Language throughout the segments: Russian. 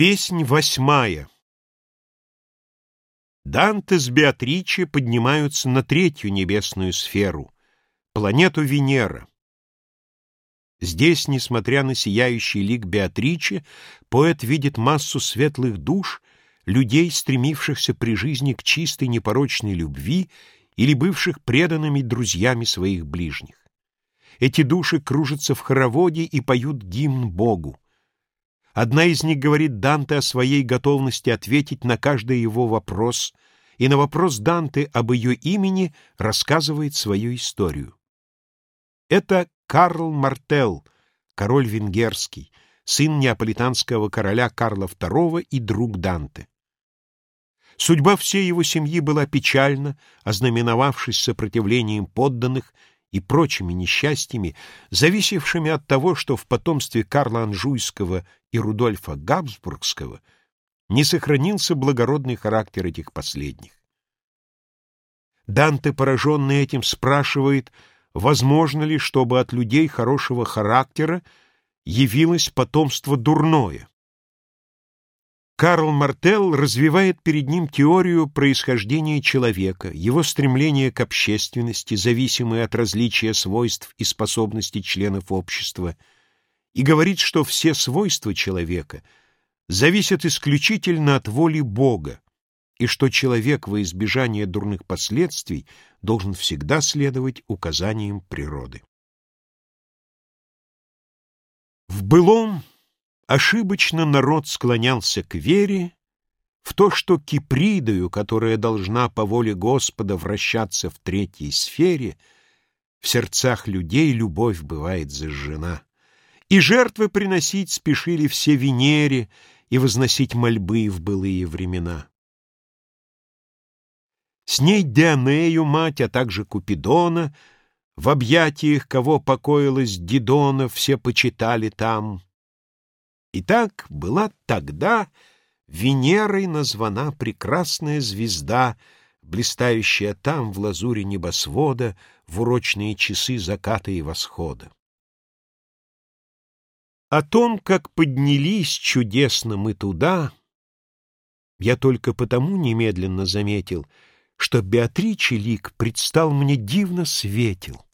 Песнь восьмая Данте с Беатриче поднимаются на третью небесную сферу, планету Венера. Здесь, несмотря на сияющий лик Беатриче, поэт видит массу светлых душ, людей, стремившихся при жизни к чистой непорочной любви или бывших преданными друзьями своих ближних. Эти души кружатся в хороводе и поют гимн Богу. Одна из них говорит Данте о своей готовности ответить на каждый его вопрос, и на вопрос Данте об ее имени рассказывает свою историю. Это Карл Мартел, король венгерский, сын неаполитанского короля Карла II и друг Данте. Судьба всей его семьи была печальна, ознаменовавшись сопротивлением подданных и прочими несчастьями, зависевшими от того, что в потомстве Карла Анжуйского и Рудольфа Габсбургского не сохранился благородный характер этих последних. Данте, пораженный этим, спрашивает, возможно ли, чтобы от людей хорошего характера явилось потомство дурное. Карл Мартел развивает перед ним теорию происхождения человека, его стремление к общественности, зависимое от различия свойств и способностей членов общества, и говорит, что все свойства человека зависят исключительно от воли Бога, и что человек во избежание дурных последствий должен всегда следовать указаниям природы. В былом Ошибочно народ склонялся к вере в то, что Кипридою, которая должна по воле Господа вращаться в третьей сфере, в сердцах людей любовь бывает зажжена. И жертвы приносить спешили все Венере и возносить мольбы в былые времена. С ней Дионею мать, а также Купидона, в объятиях кого покоилась Дидона, все почитали там — Итак, была тогда Венерой названа прекрасная звезда, блистающая там в лазуре небосвода в урочные часы заката и восхода. О том, как поднялись чудесно мы туда, я только потому немедленно заметил, что Беатриче лик предстал мне дивно светел.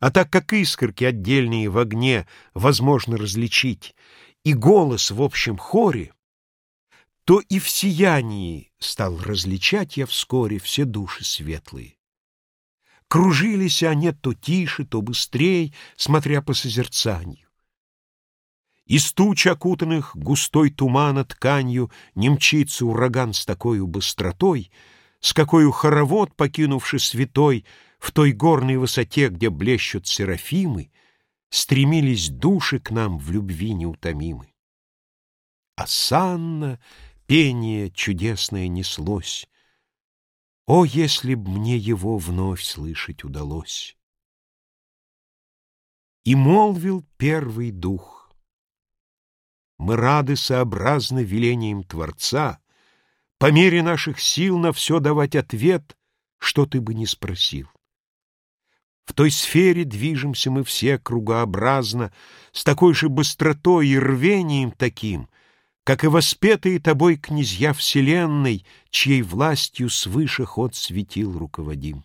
А так как искорки отдельные в огне возможно различить, и голос в общем хоре, то и в сиянии стал различать я вскоре все души светлые. Кружились они то тише, то быстрей, смотря по созерцанию. Из туч, окутанных густой тумана тканью, Не мчится ураган с такой быстротой, С какой хоровод, покинувший святой, в той горной высоте, где блещут серафимы, Стремились души к нам в любви неутомимы. А санна пение чудесное неслось. О, если б мне его вновь слышать удалось! И молвил первый дух. Мы рады сообразно велением Творца, По мере наших сил на все давать ответ, Что ты бы ни спросил. В той сфере движемся мы все кругообразно, С такой же быстротой и рвением таким, Как и воспетые тобой князья вселенной, Чьей властью свыше ход светил руководим.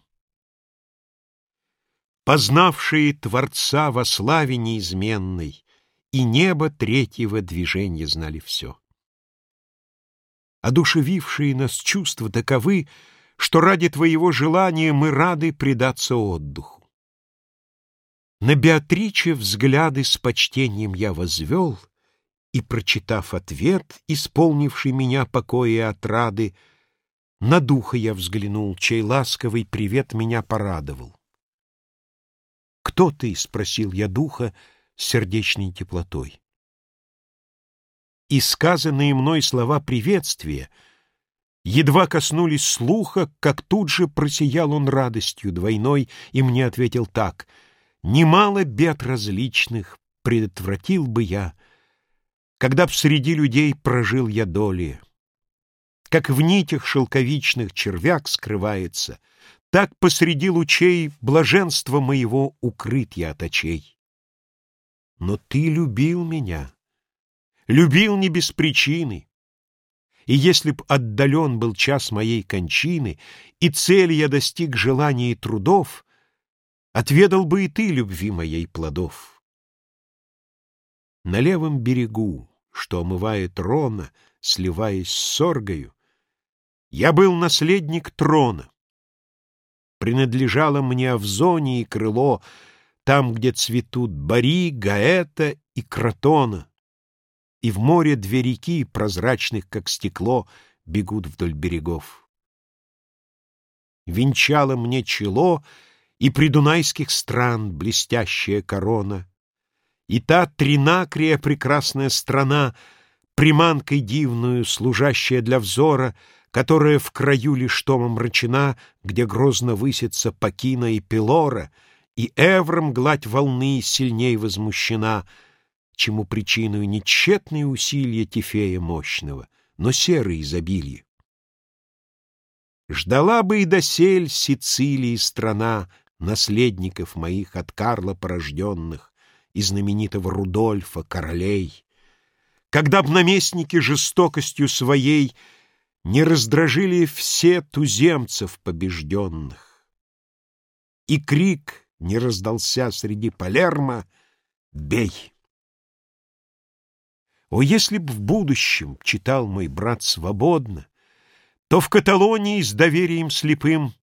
Познавшие Творца во славе неизменной И небо третьего движения знали все. Одушевившие нас чувства таковы, Что ради твоего желания мы рады предаться отдыху. На Беатриче взгляды с почтением я возвел, И, прочитав ответ, исполнивший меня покоя и отрады, На духа я взглянул, чей ласковый привет меня порадовал. «Кто ты?» — спросил я духа сердечной теплотой. И сказанные мной слова приветствия едва коснулись слуха, как тут же просиял он радостью двойной, и мне ответил так — Немало бед различных предотвратил бы я, Когда б среди людей прожил я доли. Как в нитях шелковичных червяк скрывается, Так посреди лучей блаженства моего Укрыт я от очей. Но ты любил меня, любил не без причины. И если б отдален был час моей кончины, И цели я достиг желаний и трудов, Отведал бы и ты любви моей плодов. На левом берегу, что омывает Рона, Сливаясь с Соргою, Я был наследник трона. Принадлежало мне Авзоне и крыло, Там, где цветут Бари, Гаэта и Кротона и в море две реки, прозрачных, как стекло, бегут вдоль берегов. Венчала мне чело и придунайских стран блестящая корона, и та Тринакрия, прекрасная страна, приманкой дивную, служащая для взора, которая в краю лишь томом мрачена, где грозно высится Пакина и Пелора, и Эвром гладь волны сильней возмущена — чему причиной не тщетные усилия Тифея мощного, но серые изобилие. Ждала бы и досель Сицилии страна наследников моих от Карла порожденных и знаменитого Рудольфа, королей, когда б наместники жестокостью своей не раздражили все туземцев побежденных, и крик не раздался среди Палермо «Бей!» О, если б в будущем, читал мой брат свободно, То в Каталонии с доверием слепым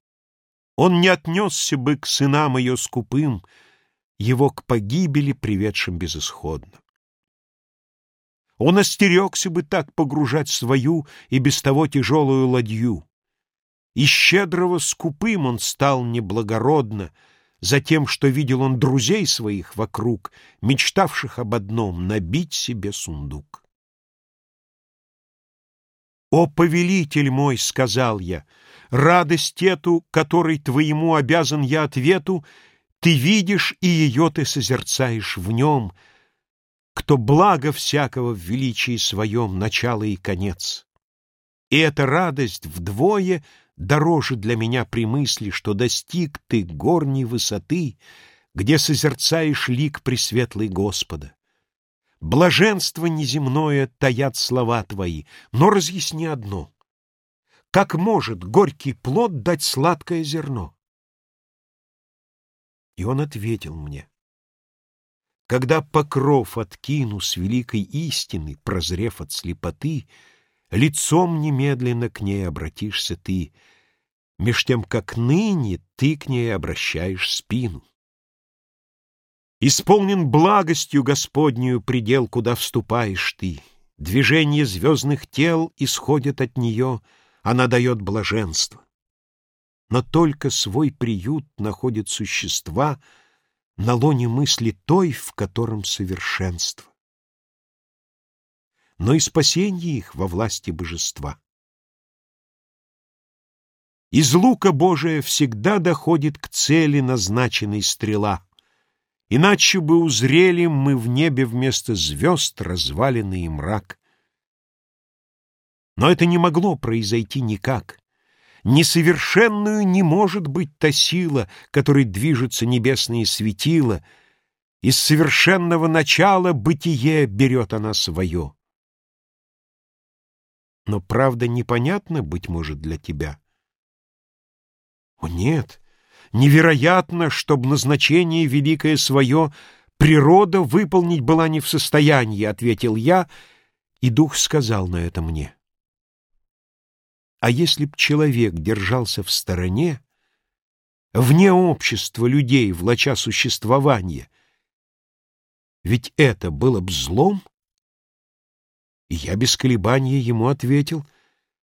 Он не отнесся бы к сынам ее скупым, Его к погибели приведшим безысходно. Он остерегся бы так погружать свою И без того тяжелую ладью, И щедрого скупым он стал неблагородно, за тем, что видел он друзей своих вокруг, мечтавших об одном — набить себе сундук. «О, повелитель мой!» — сказал я, — «радость эту, которой твоему обязан я ответу, ты видишь, и ее ты созерцаешь в нем, кто благо всякого в величии своем начало и конец. И эта радость вдвое — Дороже для меня при мысли, что достиг ты горней высоты, Где созерцаешь лик пресветлый Господа. Блаженство неземное таят слова твои, но разъясни одно. Как может горький плод дать сладкое зерно? И он ответил мне. Когда покров откину с великой истины, прозрев от слепоты, Лицом немедленно к ней обратишься ты, Меж тем, как ныне ты к ней обращаешь спину. Исполнен благостью Господнюю предел, куда вступаешь ты. Движение звездных тел исходит от нее, она дает блаженство. Но только свой приют находят существа на лоне мысли той, в котором совершенство но и спасение их во власти божества. Из лука Божия всегда доходит к цели назначенной стрела, иначе бы узрели мы в небе вместо звезд разваленный мрак. Но это не могло произойти никак. Несовершенную не может быть та сила, которой движутся небесные светила, из совершенного начала бытие берет она свое. Но правда непонятна, быть может, для тебя. О, нет, невероятно, чтоб назначение великое свое природа выполнить была не в состоянии, — ответил я, и дух сказал на это мне. А если б человек держался в стороне, вне общества людей, влача существования, ведь это было б злом? И я без колебания ему ответил,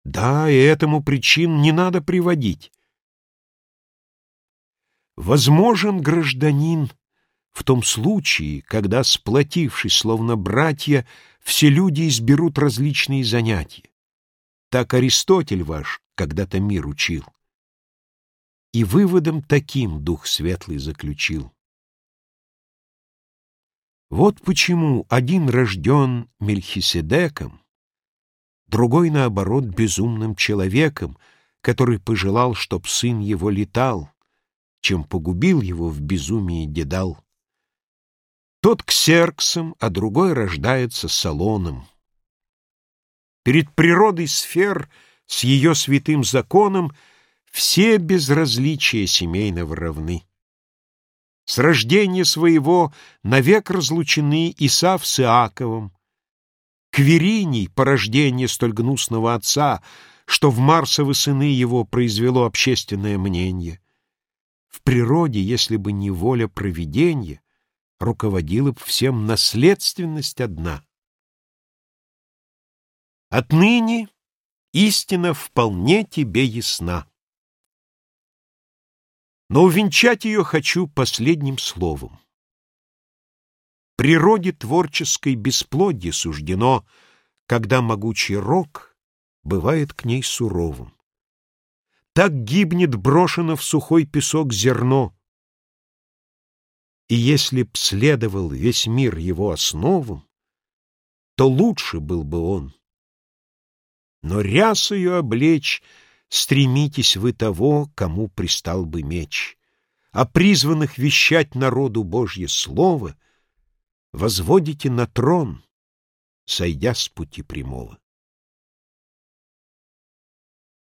«Да, и этому причин не надо приводить». Возможен гражданин в том случае, когда, сплотившись, словно братья, все люди изберут различные занятия. Так Аристотель ваш когда-то мир учил. И выводом таким Дух Светлый заключил. Вот почему один рожден Мельхиседеком, другой, наоборот, безумным человеком, который пожелал, чтоб сын его летал, чем погубил его в безумии Дедал. Тот ксерксом, а другой рождается салоном. Перед природой сфер с ее святым законом все безразличия семейного равны. С рождения своего навек разлучены Исав с Иаковом, Квериний, порождение столь гнусного отца, что в Марсовы сыны его произвело общественное мнение. В природе, если бы не воля провидения, руководила бы всем наследственность одна. Отныне истина вполне тебе ясна. Но увенчать ее хочу последним словом. Природе творческой бесплодье суждено, когда могучий рок бывает к ней суровым. Так гибнет брошено в сухой песок зерно, и если б следовал весь мир его основам, то лучше был бы он. Но рясою облечь стремитесь вы того, кому пристал бы меч, а призванных вещать народу Божье Слово возводите на трон, сойдя с пути прямого.